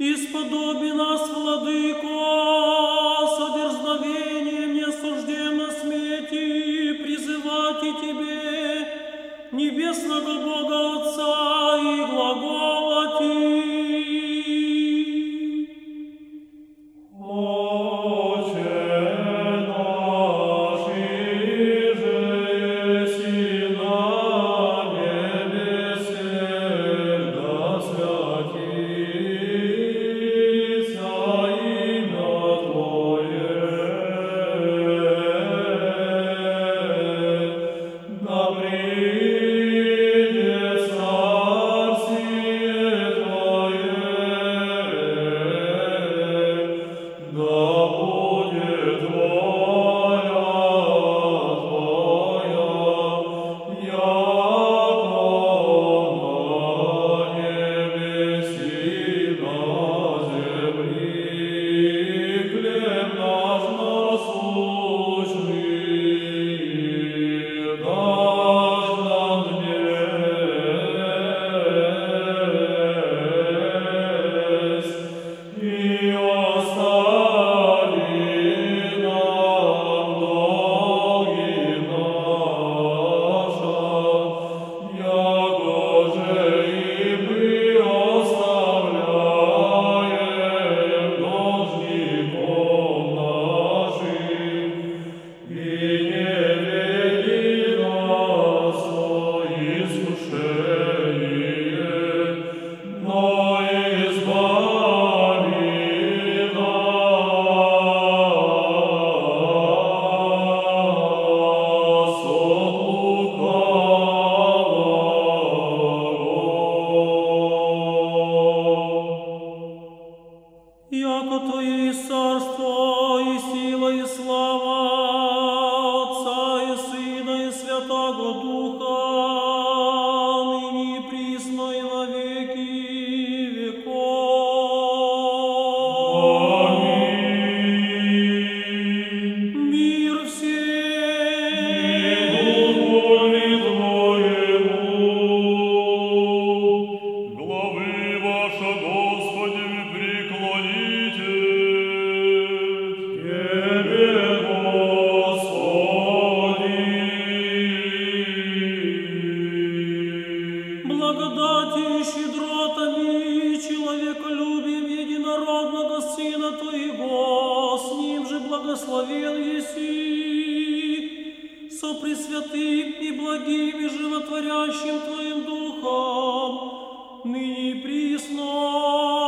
Исподоби нас, Владыко, содерзновением неосужденно смети, призывать и Тебе, небесного Бога Отца, и глаголати. Отче Есть царство, и сила, и слава единородного Сына Твоего, с Ним же благословен еси, со пресвятым и благим и животворящим Твоим Духом, ныне и присно,